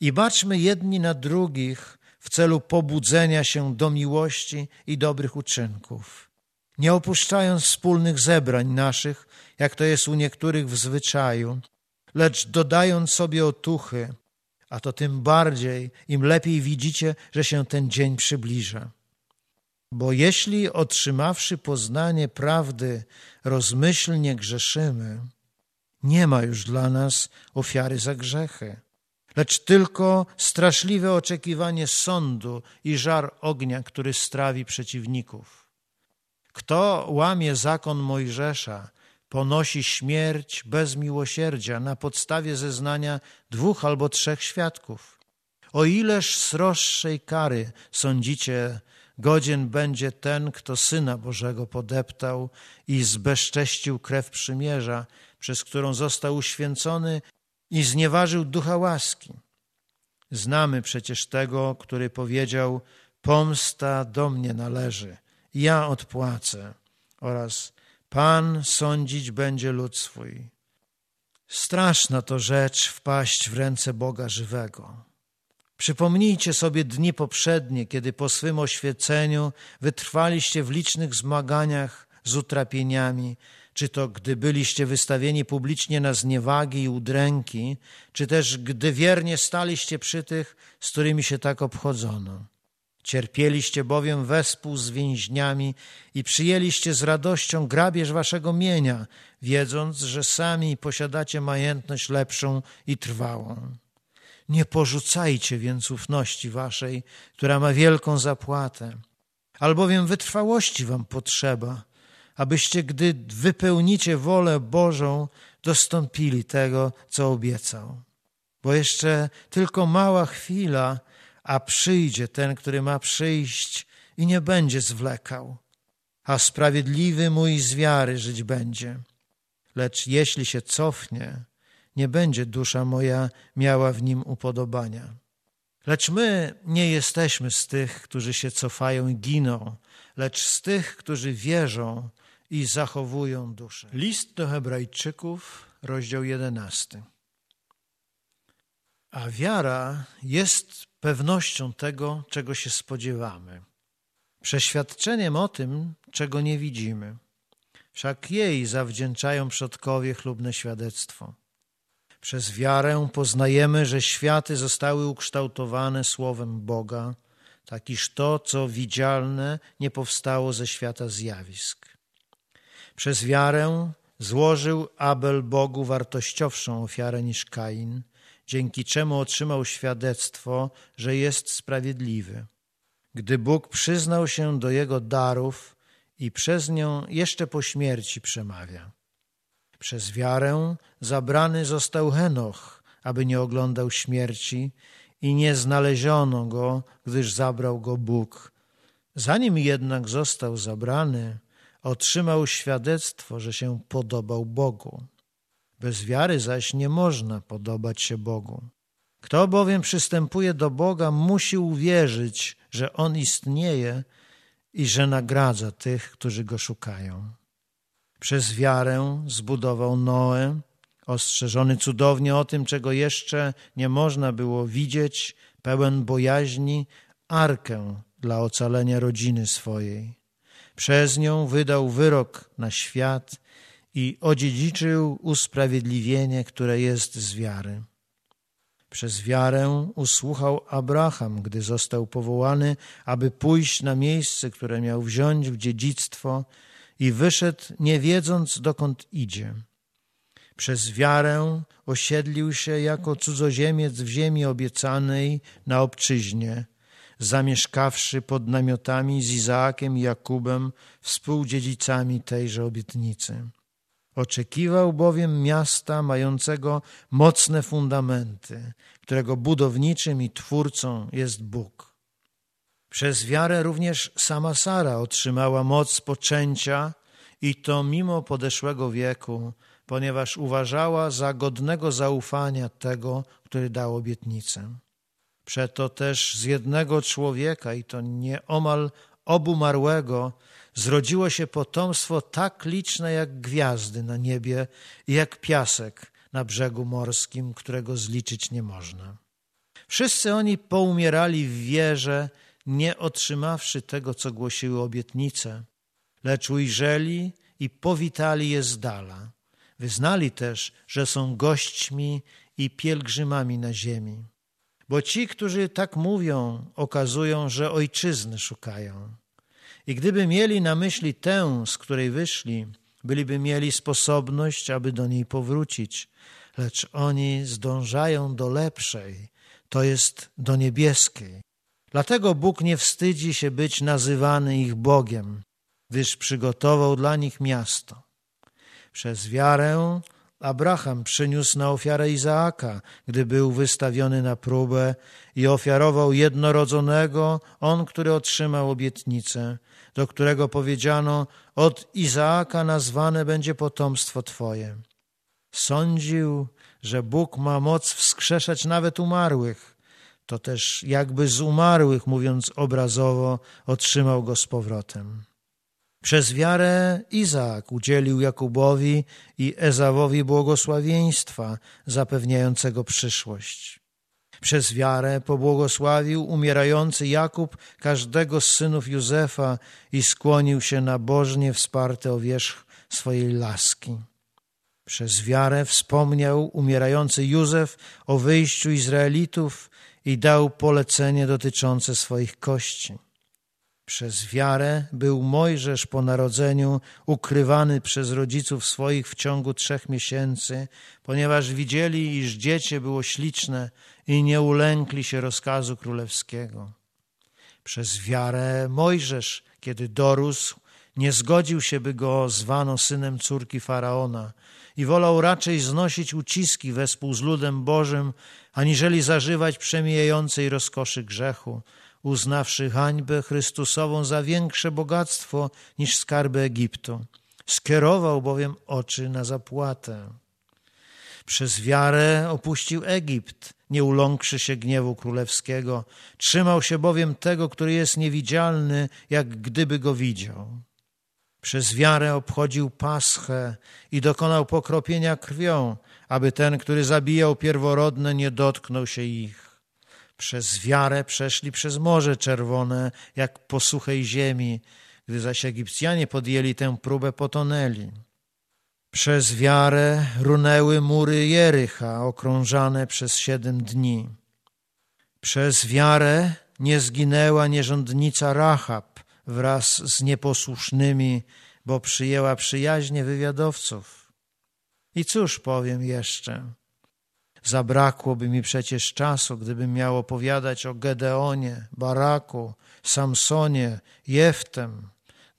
I baczmy jedni na drugich w celu pobudzenia się do miłości i dobrych uczynków, nie opuszczając wspólnych zebrań naszych, jak to jest u niektórych w zwyczaju, lecz dodając sobie otuchy, a to tym bardziej, im lepiej widzicie, że się ten dzień przybliża. Bo jeśli otrzymawszy poznanie prawdy, rozmyślnie grzeszymy, nie ma już dla nas ofiary za grzechy, lecz tylko straszliwe oczekiwanie sądu i żar ognia, który strawi przeciwników. Kto łamie zakon Mojżesza, ponosi śmierć bez miłosierdzia na podstawie zeznania dwóch albo trzech świadków. O ileż sroższej kary sądzicie, godzien będzie ten, kto Syna Bożego podeptał i zbezcześcił krew przymierza, przez którą został uświęcony i znieważył ducha łaski. Znamy przecież tego, który powiedział: Pomsta do mnie należy, ja odpłacę, oraz Pan sądzić będzie lud swój. Straszna to rzecz wpaść w ręce Boga żywego. Przypomnijcie sobie dni poprzednie, kiedy po swym oświeceniu wytrwaliście w licznych zmaganiach z utrapieniami, czy to gdy byliście wystawieni publicznie na zniewagi i udręki, czy też gdy wiernie staliście przy tych, z którymi się tak obchodzono. Cierpieliście bowiem wespół z więźniami i przyjęliście z radością grabież waszego mienia, wiedząc, że sami posiadacie majętność lepszą i trwałą. Nie porzucajcie więc ufności waszej, która ma wielką zapłatę, albowiem wytrwałości wam potrzeba, abyście, gdy wypełnicie wolę Bożą, dostąpili tego, co obiecał. Bo jeszcze tylko mała chwila, a przyjdzie ten, który ma przyjść i nie będzie zwlekał, a sprawiedliwy mój z wiary żyć będzie. Lecz jeśli się cofnie, nie będzie dusza moja miała w nim upodobania. Lecz my nie jesteśmy z tych, którzy się cofają i giną, lecz z tych, którzy wierzą i zachowują duszę. List do Hebrajczyków, rozdział jedenasty. A wiara jest pewnością tego, czego się spodziewamy, przeświadczeniem o tym, czego nie widzimy. Wszak jej zawdzięczają przodkowie chlubne świadectwo. Przez wiarę poznajemy, że światy zostały ukształtowane słowem Boga, tak iż to, co widzialne, nie powstało ze świata zjawisk. Przez wiarę złożył Abel Bogu wartościowszą ofiarę niż Kain, dzięki czemu otrzymał świadectwo, że jest sprawiedliwy. Gdy Bóg przyznał się do jego darów i przez nią jeszcze po śmierci przemawia. Przez wiarę zabrany został Henoch, aby nie oglądał śmierci i nie znaleziono go, gdyż zabrał go Bóg. Zanim jednak został zabrany, otrzymał świadectwo, że się podobał Bogu. Bez wiary zaś nie można podobać się Bogu. Kto bowiem przystępuje do Boga, musi uwierzyć, że On istnieje i że nagradza tych, którzy Go szukają. Przez wiarę zbudował Noe, ostrzeżony cudownie o tym, czego jeszcze nie można było widzieć, pełen bojaźni, arkę dla ocalenia rodziny swojej. Przez nią wydał wyrok na świat i odziedziczył usprawiedliwienie, które jest z wiary. Przez wiarę usłuchał Abraham, gdy został powołany, aby pójść na miejsce, które miał wziąć w dziedzictwo i wyszedł, nie wiedząc, dokąd idzie. Przez wiarę osiedlił się jako cudzoziemiec w ziemi obiecanej na obczyźnie, zamieszkawszy pod namiotami z Izaakiem i Jakubem, współdziedzicami tejże obietnicy. Oczekiwał bowiem miasta mającego mocne fundamenty, którego budowniczym i twórcą jest Bóg. Przez wiarę również sama Sara otrzymała moc poczęcia i to mimo podeszłego wieku, ponieważ uważała za godnego zaufania tego, który dał obietnicę. Przeto też z jednego człowieka, i to nieomal obumarłego zrodziło się potomstwo tak liczne jak gwiazdy na niebie i jak piasek na brzegu morskim, którego zliczyć nie można. Wszyscy oni poumierali w wierze, nie otrzymawszy tego, co głosiły obietnice, lecz ujrzeli i powitali je z dala. Wyznali też, że są gośćmi i pielgrzymami na ziemi. Bo ci, którzy tak mówią, okazują, że ojczyzny szukają. I gdyby mieli na myśli tę, z której wyszli, byliby mieli sposobność, aby do niej powrócić, lecz oni zdążają do lepszej, to jest do niebieskiej. Dlatego Bóg nie wstydzi się być nazywany ich Bogiem, gdyż przygotował dla nich miasto. Przez wiarę Abraham przyniósł na ofiarę Izaaka, gdy był wystawiony na próbę i ofiarował jednorodzonego, on, który otrzymał obietnicę, do którego powiedziano: Od Izaaka nazwane będzie potomstwo Twoje. Sądził, że Bóg ma moc wskrzeszać nawet umarłych. To też jakby z umarłych, mówiąc obrazowo, otrzymał go z powrotem. Przez wiarę Izaak udzielił Jakubowi i Ezawowi błogosławieństwa zapewniającego przyszłość. Przez wiarę pobłogosławił umierający Jakub każdego z synów Józefa i skłonił się nabożnie wsparty o wierzch swojej laski. Przez wiarę wspomniał umierający Józef o wyjściu Izraelitów i dał polecenie dotyczące swoich kości. Przez wiarę był Mojżesz po narodzeniu ukrywany przez rodziców swoich w ciągu trzech miesięcy, ponieważ widzieli, iż dziecię było śliczne i nie ulękli się rozkazu królewskiego. Przez wiarę Mojżesz, kiedy dorósł, nie zgodził się, by go zwano synem córki faraona i wolał raczej znosić uciski wespół z ludem Bożym, aniżeli zażywać przemijającej rozkoszy grzechu uznawszy hańbę Chrystusową za większe bogactwo niż skarby Egiptu. Skierował bowiem oczy na zapłatę. Przez wiarę opuścił Egipt, nie uląkszy się gniewu królewskiego. Trzymał się bowiem tego, który jest niewidzialny, jak gdyby go widział. Przez wiarę obchodził Paschę i dokonał pokropienia krwią, aby ten, który zabijał pierworodne, nie dotknął się ich. Przez wiarę przeszli przez Morze Czerwone, jak po suchej ziemi, gdy zaś Egipcjanie podjęli tę próbę, potonęli. Przez wiarę runęły mury Jericha, okrążane przez siedem dni. Przez wiarę nie zginęła nierządnica Rahab wraz z nieposłusznymi, bo przyjęła przyjaźnie wywiadowców. I cóż powiem jeszcze? Zabrakłoby mi przecież czasu, gdybym miał opowiadać o Gedeonie, Baraku, Samsonie, Jeftem,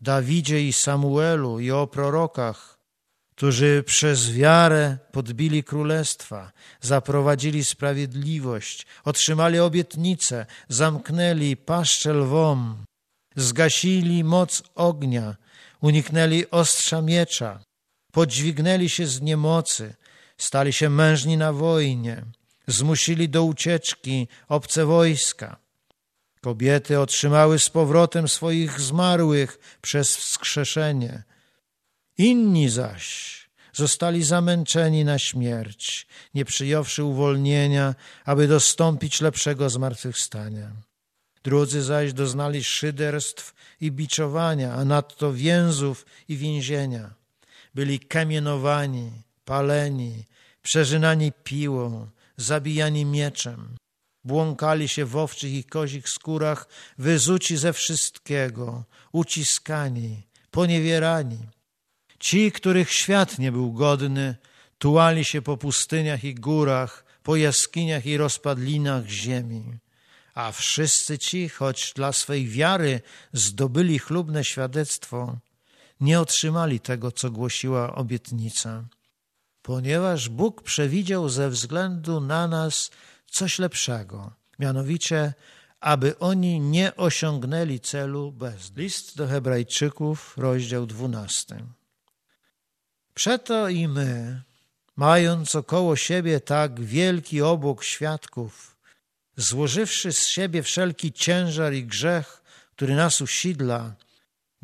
Dawidzie i Samuelu i o prorokach, którzy przez wiarę podbili królestwa, zaprowadzili sprawiedliwość, otrzymali obietnice, zamknęli paszczę lwom, zgasili moc ognia, uniknęli ostrza miecza, podźwignęli się z niemocy, stali się mężni na wojnie, zmusili do ucieczki obce wojska. Kobiety otrzymały z powrotem swoich zmarłych przez wskrzeszenie. Inni zaś zostali zamęczeni na śmierć, nie przyjąwszy uwolnienia, aby dostąpić lepszego zmartwychwstania. Drudzy zaś doznali szyderstw i biczowania, a nadto więzów i więzienia. Byli kamienowani, paleni, przeżynani piłą, zabijani mieczem. Błąkali się w owczych i kozich skórach, wyzuci ze wszystkiego, uciskani, poniewierani. Ci, których świat nie był godny, tułali się po pustyniach i górach, po jaskiniach i rozpadlinach ziemi. A wszyscy ci, choć dla swej wiary zdobyli chlubne świadectwo, nie otrzymali tego, co głosiła obietnica ponieważ Bóg przewidział ze względu na nas coś lepszego, mianowicie, aby oni nie osiągnęli celu bez. List do Hebrajczyków, rozdział 12. Przeto i my, mając około siebie tak wielki obłok świadków, złożywszy z siebie wszelki ciężar i grzech, który nas usidla,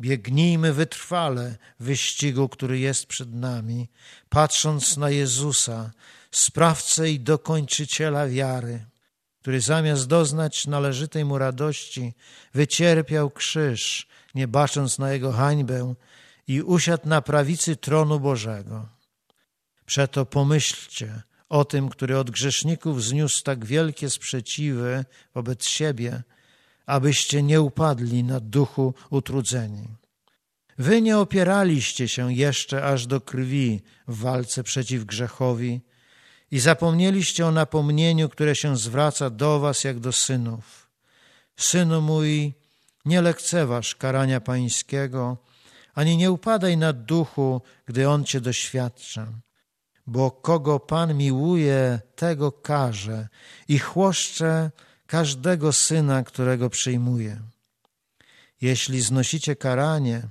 biegnijmy wytrwale wyścigu, który jest przed nami, patrząc na Jezusa, sprawcę i dokończyciela wiary, który zamiast doznać należytej mu radości, wycierpiał krzyż, nie bacząc na jego hańbę i usiadł na prawicy tronu Bożego. Przeto pomyślcie o tym, który od grzeszników zniósł tak wielkie sprzeciwy wobec siebie, abyście nie upadli na duchu utrudzeni. Wy nie opieraliście się jeszcze aż do krwi w walce przeciw grzechowi i zapomnieliście o napomnieniu, które się zwraca do was jak do synów. Synu mój, nie lekceważ karania pańskiego, ani nie upadaj na duchu, gdy on cię doświadcza. Bo kogo Pan miłuje, tego karze i chłoszcze każdego syna, którego przyjmuje. Jeśli znosicie karanie,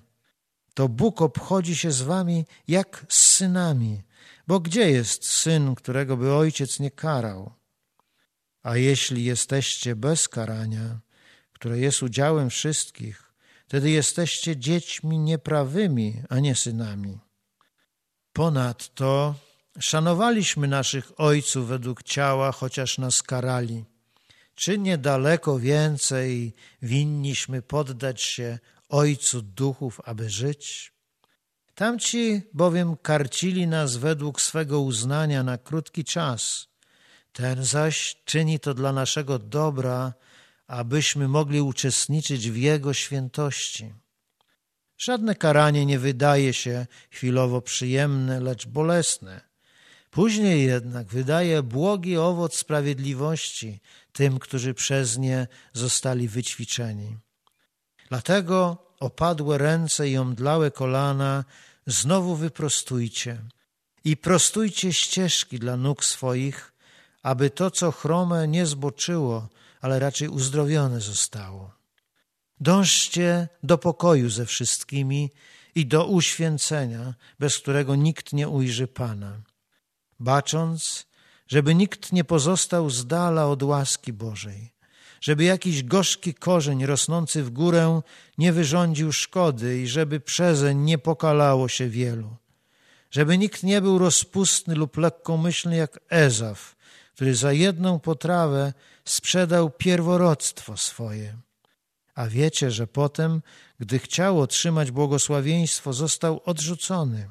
to Bóg obchodzi się z wami jak z synami, bo gdzie jest syn, którego by ojciec nie karał? A jeśli jesteście bez karania, które jest udziałem wszystkich, wtedy jesteście dziećmi nieprawymi, a nie synami. Ponadto szanowaliśmy naszych ojców według ciała, chociaż nas karali. Czy niedaleko więcej winniśmy poddać się Ojcu duchów, aby żyć? Tamci bowiem karcili nas według swego uznania na krótki czas. Ten zaś czyni to dla naszego dobra, abyśmy mogli uczestniczyć w Jego świętości. Żadne karanie nie wydaje się chwilowo przyjemne, lecz bolesne. Później jednak wydaje błogi owoc sprawiedliwości tym, którzy przez nie zostali wyćwiczeni. Dlatego opadłe ręce i omdlałe kolana znowu wyprostujcie i prostujcie ścieżki dla nóg swoich, aby to, co chrome, nie zboczyło, ale raczej uzdrowione zostało. Dążcie do pokoju ze wszystkimi i do uświęcenia, bez którego nikt nie ujrzy Pana, bacząc, żeby nikt nie pozostał z dala od łaski Bożej, żeby jakiś gorzki korzeń rosnący w górę nie wyrządził szkody i żeby przezeń nie pokalało się wielu, żeby nikt nie był rozpustny lub lekkomyślny jak Ezaf, który za jedną potrawę sprzedał pierworodstwo swoje. A wiecie, że potem, gdy chciał otrzymać błogosławieństwo, został odrzucony.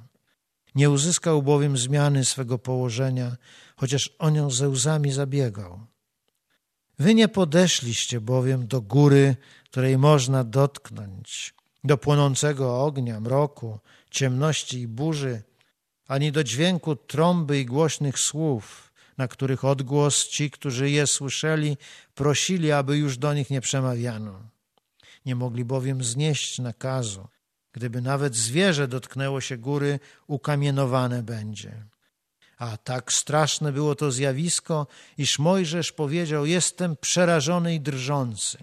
Nie uzyskał bowiem zmiany swego położenia, chociaż o nią ze łzami zabiegał. Wy nie podeszliście bowiem do góry, której można dotknąć, do płonącego ognia, mroku, ciemności i burzy, ani do dźwięku trąby i głośnych słów, na których odgłos ci, którzy je słyszeli, prosili, aby już do nich nie przemawiano. Nie mogli bowiem znieść nakazu. Gdyby nawet zwierzę dotknęło się góry, ukamienowane będzie. A tak straszne było to zjawisko, iż Mojżesz powiedział: Jestem przerażony i drżący.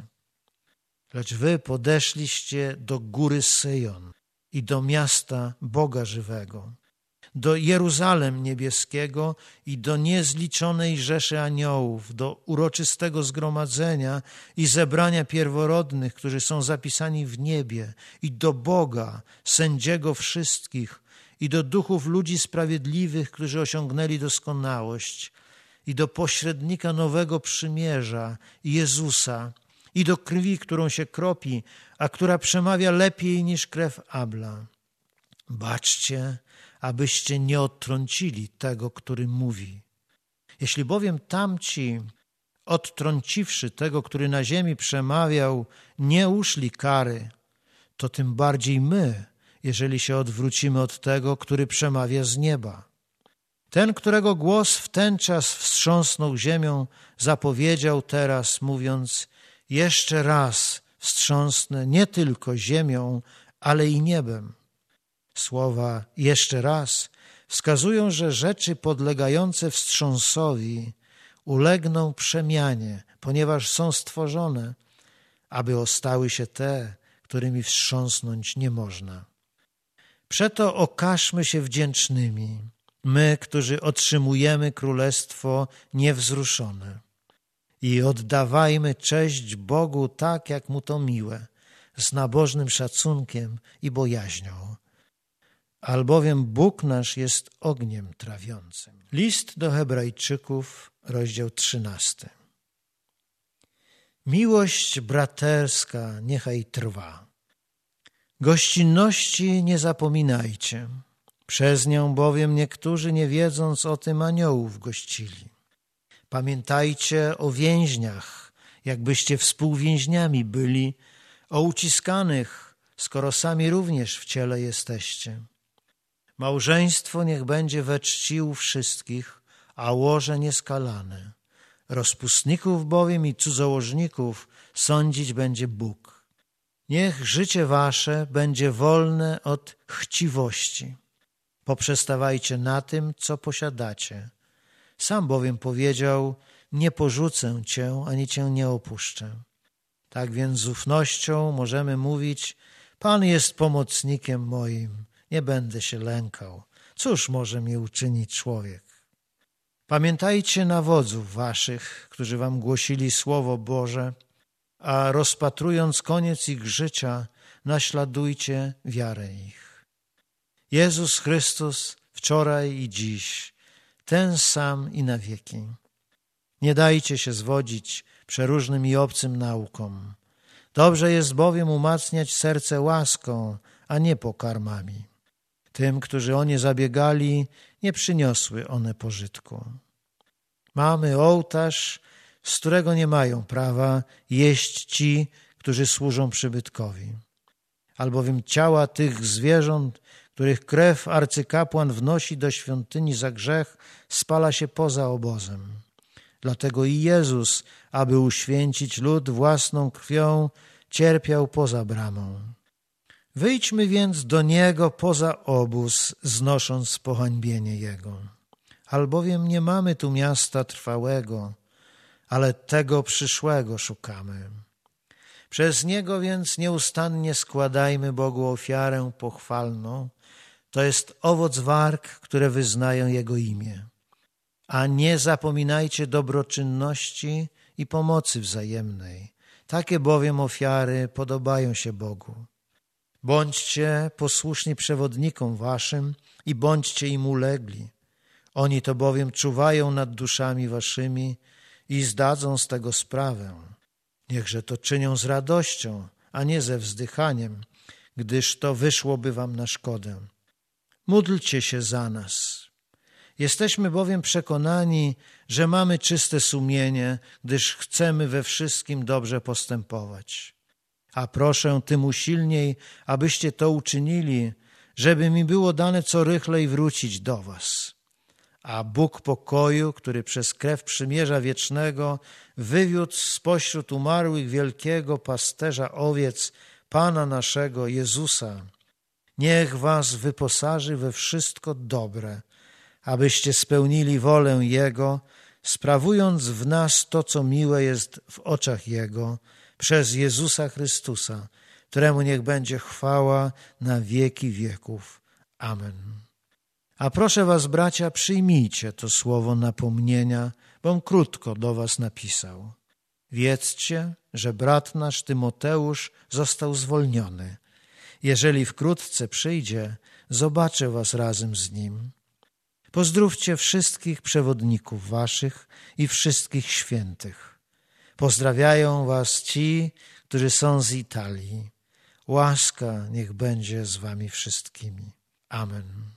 Lecz wy podeszliście do góry Syjon i do miasta Boga żywego do Jeruzalem niebieskiego i do niezliczonej rzeszy aniołów, do uroczystego zgromadzenia i zebrania pierworodnych, którzy są zapisani w niebie, i do Boga, sędziego wszystkich, i do duchów ludzi sprawiedliwych, którzy osiągnęli doskonałość, i do pośrednika nowego przymierza, Jezusa, i do krwi, którą się kropi, a która przemawia lepiej niż krew Abla. Baczcie, abyście nie odtrącili tego, który mówi. Jeśli bowiem tamci, odtrąciwszy tego, który na ziemi przemawiał, nie uszli kary, to tym bardziej my, jeżeli się odwrócimy od tego, który przemawia z nieba. Ten, którego głos w ten czas wstrząsnął ziemią, zapowiedział teraz, mówiąc: Jeszcze raz wstrząsnę nie tylko ziemią, ale i niebem. Słowa jeszcze raz wskazują, że rzeczy podlegające wstrząsowi ulegną przemianie, ponieważ są stworzone, aby ostały się te, którymi wstrząsnąć nie można. Przeto okażmy się wdzięcznymi, my, którzy otrzymujemy królestwo niewzruszone. I oddawajmy cześć Bogu tak, jak mu to miłe, z nabożnym szacunkiem i bojaźnią. Albowiem Bóg nasz jest ogniem trawiącym. List do Hebrajczyków, rozdział 13. Miłość braterska niechaj trwa. Gościnności nie zapominajcie. Przez nią bowiem niektórzy, nie wiedząc o tym, aniołów gościli. Pamiętajcie o więźniach, jakbyście współwięźniami byli, o uciskanych, skoro sami również w ciele jesteście. Małżeństwo niech będzie we czci u wszystkich, a łoże nieskalane. Rozpustników bowiem i cudzołożników sądzić będzie Bóg. Niech życie wasze będzie wolne od chciwości. Poprzestawajcie na tym, co posiadacie. Sam bowiem powiedział, nie porzucę cię, ani cię nie opuszczę. Tak więc z ufnością możemy mówić, Pan jest pomocnikiem moim, nie będę się lękał. Cóż może mi uczynić człowiek? Pamiętajcie na wodzów waszych, którzy wam głosili Słowo Boże, a rozpatrując koniec ich życia, naśladujcie wiarę ich. Jezus Chrystus wczoraj i dziś, ten sam i na wieki. Nie dajcie się zwodzić przeróżnym i obcym naukom. Dobrze jest bowiem umacniać serce łaską, a nie pokarmami. Tym, którzy o nie zabiegali, nie przyniosły one pożytku. Mamy ołtarz, z którego nie mają prawa jeść ci, którzy służą przybytkowi. Albowiem ciała tych zwierząt, których krew arcykapłan wnosi do świątyni za grzech, spala się poza obozem. Dlatego i Jezus, aby uświęcić lud własną krwią, cierpiał poza bramą. Wyjdźmy więc do Niego poza obóz, znosząc pohańbienie Jego. Albowiem nie mamy tu miasta trwałego, ale tego przyszłego szukamy. Przez Niego więc nieustannie składajmy Bogu ofiarę pochwalną, to jest owoc warg, które wyznają Jego imię. A nie zapominajcie dobroczynności i pomocy wzajemnej. Takie bowiem ofiary podobają się Bogu. Bądźcie posłuszni przewodnikom waszym i bądźcie im ulegli. Oni to bowiem czuwają nad duszami waszymi i zdadzą z tego sprawę. Niechże to czynią z radością, a nie ze wzdychaniem, gdyż to wyszłoby wam na szkodę. Módlcie się za nas. Jesteśmy bowiem przekonani, że mamy czyste sumienie, gdyż chcemy we wszystkim dobrze postępować. A proszę tym usilniej, abyście to uczynili, żeby mi było dane co rychlej wrócić do was. A Bóg pokoju, który przez krew przymierza wiecznego wywiódł spośród umarłych wielkiego pasterza owiec, Pana naszego Jezusa, niech was wyposaży we wszystko dobre, abyście spełnili wolę Jego, sprawując w nas to, co miłe jest w oczach Jego, przez Jezusa Chrystusa, któremu niech będzie chwała na wieki wieków. Amen. A proszę was, bracia, przyjmijcie to słowo napomnienia, bom krótko do was napisał. Wiedzcie, że brat nasz Tymoteusz został zwolniony. Jeżeli wkrótce przyjdzie, zobaczę was razem z nim. Pozdrówcie wszystkich przewodników waszych i wszystkich świętych. Pozdrawiają was ci, którzy są z Italii. Łaska niech będzie z wami wszystkimi. Amen.